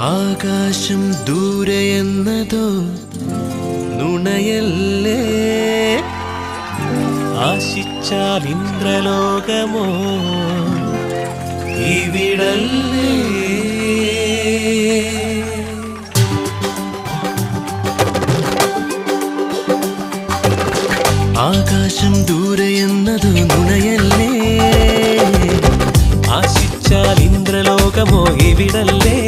ആകാശം ദൂരെ എന്നതോ നുണയല്ലേ? ആശിച്ചാൽ ഇന്ദ്രലോകമോ? ഇവിടല്ലേ? ആകാശം ദൂരെ എന്നതോ നുണയല്ലേ? വിടല്ലേ?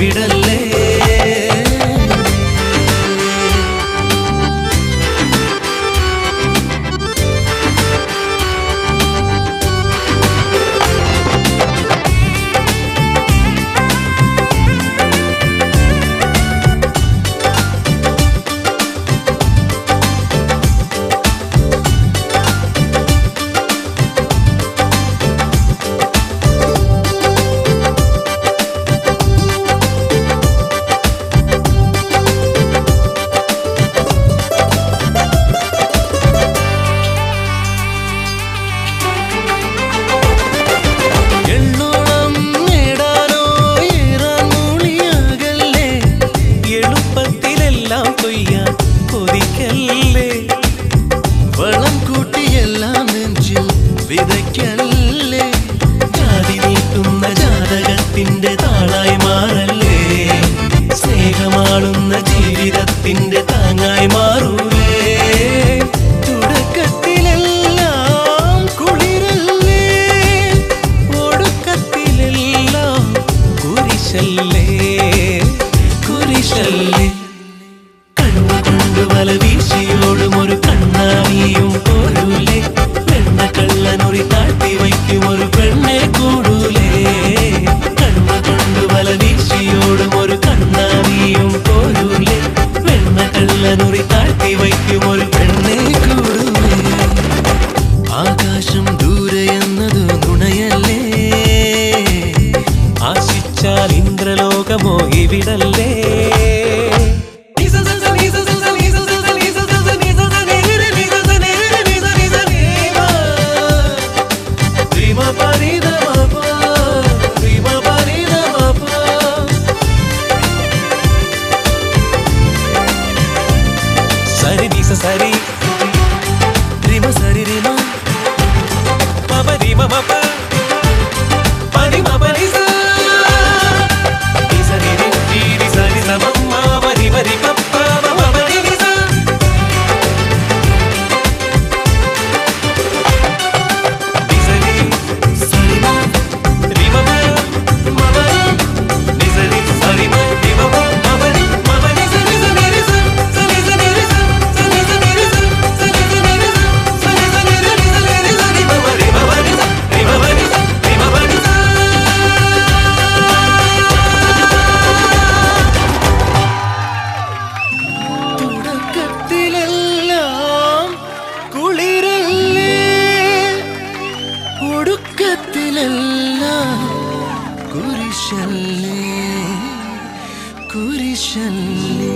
விடல். കൊതിക്കല്ലേ? വളം കൂട്ടിയെല്ലാം നെഞ്ചിൽ വിതയ്ക്കല്ലേ ജാതി നീട്ടുന്ന ജാതകത്തിന്റെ താളായി മാറല്ലേ? സ്നേഹമാളുന്ന ജീവിതത്തിന്റെ താങ്ങായി മാറൂലേ? തുടക്കത്തിലെല്ലാം കുളിരല്ലേ? ഒടുക്കത്തിലെല്ലാം കുരിശല്ലേ? ആകാശം ദൂരെ എന്നത് നുണയല്ലേ ആശിച്ചാൽ ഇന്ദ്രലോകമോ ഇവിടല്ലേ? സരി. mama pa കുരിശല്ലേ കുരിശല്ലേ.